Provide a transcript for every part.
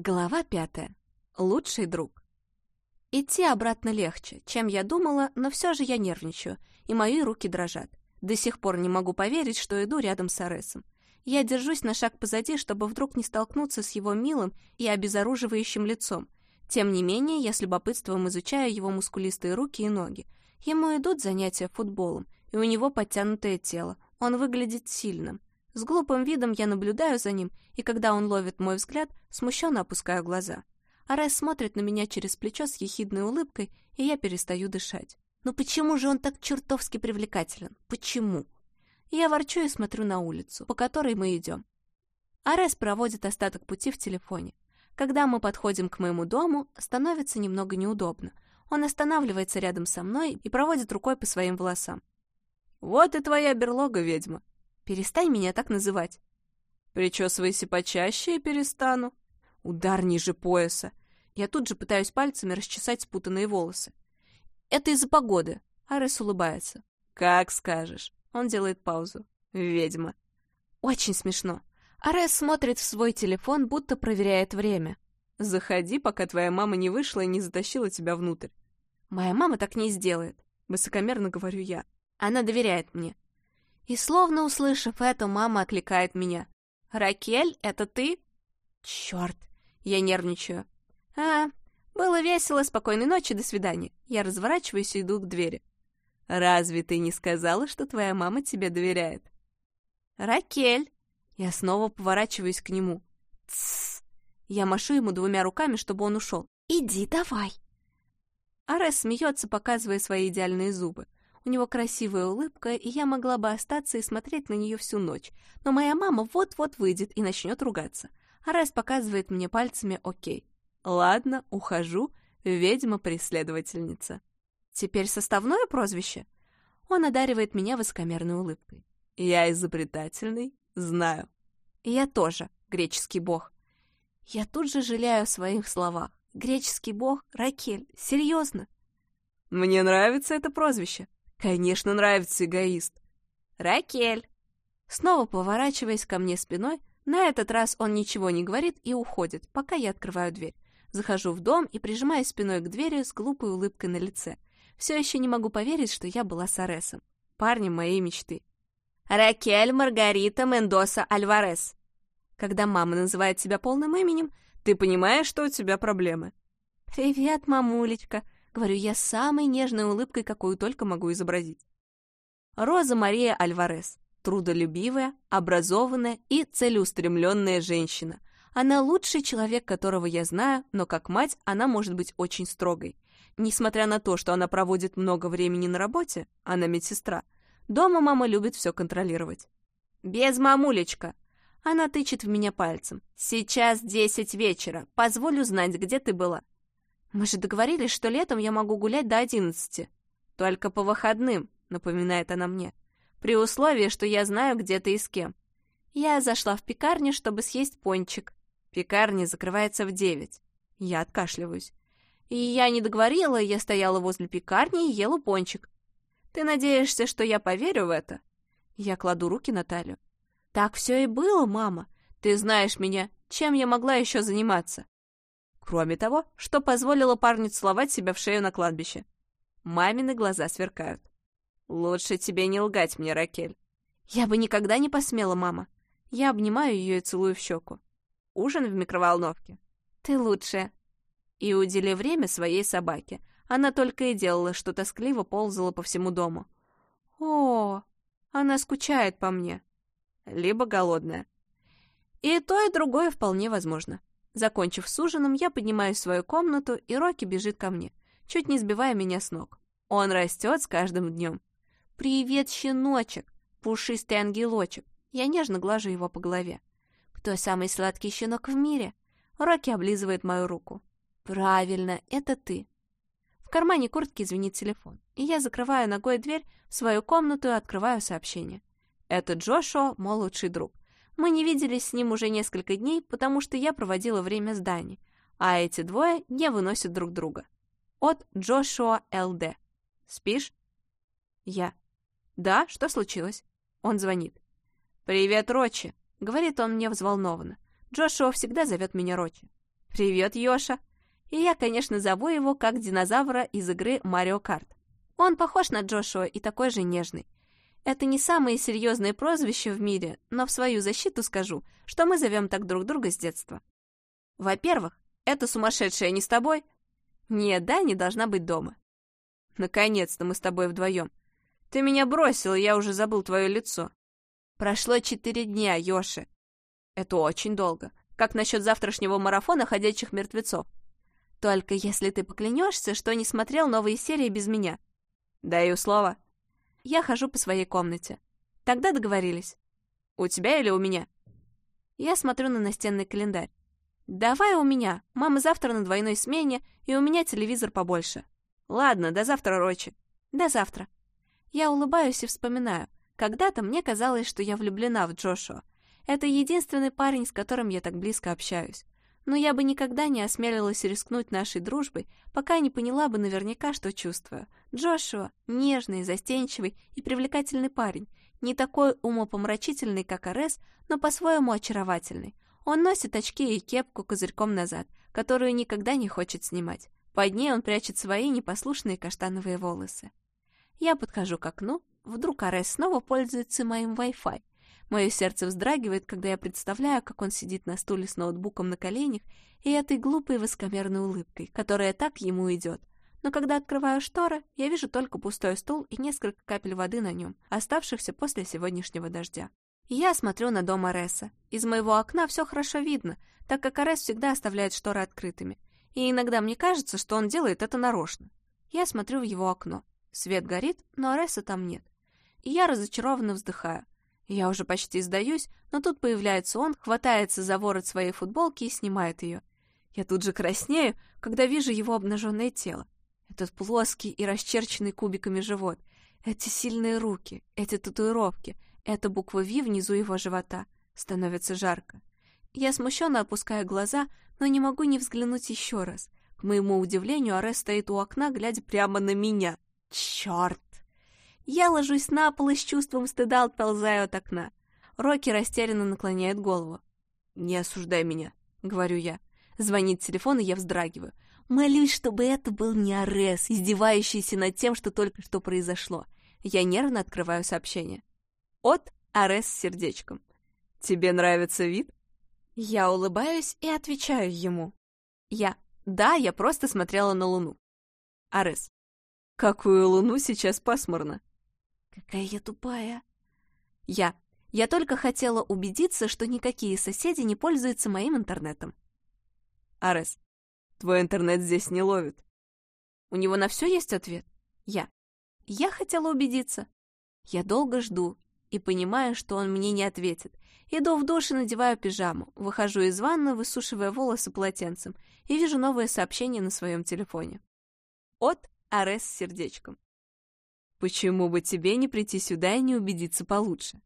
Глава пятая. Лучший друг. Идти обратно легче, чем я думала, но все же я нервничаю, и мои руки дрожат. До сих пор не могу поверить, что иду рядом с Аресом. Я держусь на шаг позади, чтобы вдруг не столкнуться с его милым и обезоруживающим лицом. Тем не менее, я с любопытством изучаю его мускулистые руки и ноги. Ему идут занятия футболом, и у него подтянутое тело. Он выглядит сильным. С глупым видом я наблюдаю за ним, и когда он ловит мой взгляд, смущенно опускаю глаза. Арес смотрит на меня через плечо с ехидной улыбкой, и я перестаю дышать. Но «Ну почему же он так чертовски привлекателен? Почему? Я ворчу и смотрю на улицу, по которой мы идем. Арес проводит остаток пути в телефоне. Когда мы подходим к моему дому, становится немного неудобно. Он останавливается рядом со мной и проводит рукой по своим волосам. «Вот и твоя берлога, ведьма», Перестань меня так называть. Причесывайся почаще и перестану. Удар ниже пояса. Я тут же пытаюсь пальцами расчесать спутанные волосы. Это из-за погоды. Арес улыбается. Как скажешь. Он делает паузу. Ведьма. Очень смешно. Арес смотрит в свой телефон, будто проверяет время. Заходи, пока твоя мама не вышла и не затащила тебя внутрь. Моя мама так не сделает. Высокомерно говорю я. Она доверяет мне. И словно услышав это, мама окликает меня. «Ракель, это ты?» «Черт!» Я нервничаю. «А, было весело, спокойной ночи, до свидания». Я разворачиваюсь и иду к двери. «Разве ты не сказала, что твоя мама тебе доверяет?» «Ракель!» Я снова поворачиваюсь к нему. «Тссс!» Я машу ему двумя руками, чтобы он ушел. «Иди давай!» Арес смеется, показывая свои идеальные зубы. У него красивая улыбка, и я могла бы остаться и смотреть на нее всю ночь. Но моя мама вот-вот выйдет и начнет ругаться. Арес показывает мне пальцами «Окей». Ладно, ухожу, ведьма-преследовательница. Теперь составное прозвище? Он одаривает меня высокомерной улыбкой. Я изобретательный, знаю. Я тоже, греческий бог. Я тут же жалею о своих словах. Греческий бог, Ракель, серьезно? Мне нравится это прозвище. Конечно, нравится эгоист. Ракель. Снова поворачиваясь ко мне спиной, на этот раз он ничего не говорит и уходит, пока я открываю дверь. Захожу в дом и прижимаюсь спиной к двери с глупой улыбкой на лице. Все еще не могу поверить, что я была с Аресом, парнем моей мечты. Ракель Маргарита Мендоса Альварес. Когда мама называет тебя полным именем, ты понимаешь, что у тебя проблемы. «Привет, мамулечка», Говорю я с самой нежной улыбкой, какую только могу изобразить. Роза Мария Альварес. Трудолюбивая, образованная и целеустремленная женщина. Она лучший человек, которого я знаю, но как мать она может быть очень строгой. Несмотря на то, что она проводит много времени на работе, она медсестра, дома мама любит все контролировать. «Без мамулечка!» Она тычет в меня пальцем. «Сейчас десять вечера. Позволю знать, где ты была». Мы же договорились, что летом я могу гулять до одиннадцати. Только по выходным, напоминает она мне. При условии, что я знаю, где ты и с кем. Я зашла в пекарню, чтобы съесть пончик. Пекарня закрывается в девять. Я откашливаюсь. И я не договорила, я стояла возле пекарни и ела пончик. Ты надеешься, что я поверю в это? Я кладу руки на талию. Так все и было, мама. Ты знаешь меня. Чем я могла еще заниматься? Кроме того, что позволило парню целовать себя в шею на кладбище. Мамины глаза сверкают. «Лучше тебе не лгать мне, Ракель». «Я бы никогда не посмела, мама». Я обнимаю ее и целую в щеку. «Ужин в микроволновке». «Ты лучшая». И удели время своей собаке. Она только и делала, что тоскливо ползала по всему дому. «О, она скучает по мне». Либо голодная. И то, и другое вполне возможно. Закончив с ужином, я поднимаюсь в свою комнату, и Рокки бежит ко мне, чуть не сбивая меня с ног. Он растет с каждым днем. «Привет, щеночек! Пушистый ангелочек!» Я нежно глажу его по голове. «Кто самый сладкий щенок в мире?» Рокки облизывает мою руку. «Правильно, это ты!» В кармане куртки звенит телефон, и я закрываю ногой дверь в свою комнату и открываю сообщение. Это Джошуа, мой лучший друг. Мы не виделись с ним уже несколько дней, потому что я проводила время с Дани, а эти двое не выносят друг друга. От Джошуа Л.Д. «Спишь?» Я. «Да, что случилось?» Он звонит. «Привет, Рочи», — говорит он мне взволнованно. Джошуа всегда зовет меня Рочи. «Привет, Йоша!» И я, конечно, зову его как динозавра из игры Марио Карт. Он похож на Джошуа и такой же нежный. Это не самые серьезные прозвища в мире, но в свою защиту скажу, что мы зовем так друг друга с детства. Во-первых, это сумасшедшая не с тобой. Нет, да, не должна быть дома. Наконец-то мы с тобой вдвоем. Ты меня бросил, я уже забыл твое лицо. Прошло четыре дня, Йоши. Это очень долго. Как насчет завтрашнего марафона ходячих мертвецов? Только если ты поклянешься, что не смотрел новые серии без меня. Даю слово. Я хожу по своей комнате. Тогда договорились. У тебя или у меня? Я смотрю на настенный календарь. Давай у меня. Мама завтра на двойной смене, и у меня телевизор побольше. Ладно, до завтра, Рочи. До завтра. Я улыбаюсь и вспоминаю. Когда-то мне казалось, что я влюблена в Джошуа. Это единственный парень, с которым я так близко общаюсь но я бы никогда не осмелилась рискнуть нашей дружбой, пока не поняла бы наверняка, что чувствую. Джошуа — нежный, застенчивый и привлекательный парень, не такой умопомрачительный, как Арес, но по-своему очаровательный. Он носит очки и кепку козырьком назад, которую никогда не хочет снимать. Под ней он прячет свои непослушные каштановые волосы. Я подхожу к окну, вдруг Арес снова пользуется моим Wi-Fi, Мое сердце вздрагивает, когда я представляю, как он сидит на стуле с ноутбуком на коленях и этой глупой воскомерной улыбкой, которая так ему идет. Но когда открываю шторы, я вижу только пустой стул и несколько капель воды на нем, оставшихся после сегодняшнего дождя. Я смотрю на дом Ареса. Из моего окна все хорошо видно, так как Арес всегда оставляет шторы открытыми. И иногда мне кажется, что он делает это нарочно. Я смотрю в его окно. Свет горит, но Ареса там нет. И я разочарованно вздыхаю. Я уже почти сдаюсь, но тут появляется он, хватается за ворот своей футболки и снимает ее. Я тут же краснею, когда вижу его обнаженное тело. Этот плоский и расчерченный кубиками живот, эти сильные руки, эти татуировки, эта буква «Ви» внизу его живота. Становится жарко. Я смущенно опускаю глаза, но не могу не взглянуть еще раз. К моему удивлению, Арес стоит у окна, глядя прямо на меня. Черт! Я ложусь на пол и с чувством стыда отползаю от окна. Рокки растерянно наклоняет голову. «Не осуждай меня», — говорю я. Звонит телефон, и я вздрагиваю. Молюсь, чтобы это был не Арес, издевающийся над тем, что только что произошло. Я нервно открываю сообщение. От Арес с сердечком. «Тебе нравится вид?» Я улыбаюсь и отвечаю ему. Я. Да, я просто смотрела на Луну. Арес. Какую Луну сейчас пасмурно? Какая я тупая. Я. Я только хотела убедиться, что никакие соседи не пользуются моим интернетом. Арес. Твой интернет здесь не ловит. У него на все есть ответ? Я. Я хотела убедиться. Я долго жду и понимаю, что он мне не ответит. Иду в душ и надеваю пижаму, выхожу из ванны, высушивая волосы полотенцем, и вижу новое сообщение на своем телефоне. От Арес с сердечком. Почему бы тебе не прийти сюда и не убедиться получше?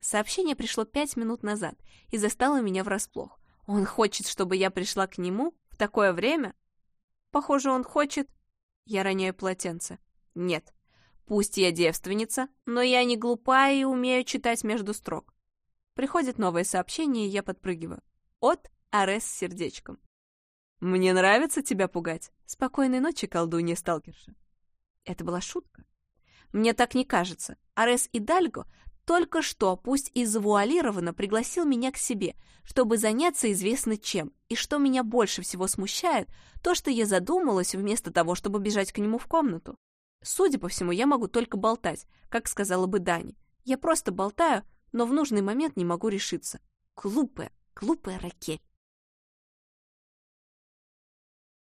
Сообщение пришло пять минут назад и застало меня врасплох. Он хочет, чтобы я пришла к нему в такое время? Похоже, он хочет... Я роняю полотенце. Нет. Пусть я девственница, но я не глупая и умею читать между строк. Приходит новое сообщение, и я подпрыгиваю. От Арес с сердечком. «Мне нравится тебя пугать. Спокойной ночи, колдунья-сталкерша». Это была шутка. Мне так не кажется. Арес Идальго только что, пусть и завуалированно, пригласил меня к себе, чтобы заняться известно чем. И что меня больше всего смущает, то, что я задумалась вместо того, чтобы бежать к нему в комнату. Судя по всему, я могу только болтать, как сказала бы Дани. Я просто болтаю, но в нужный момент не могу решиться. Глупая, глупая Ракель.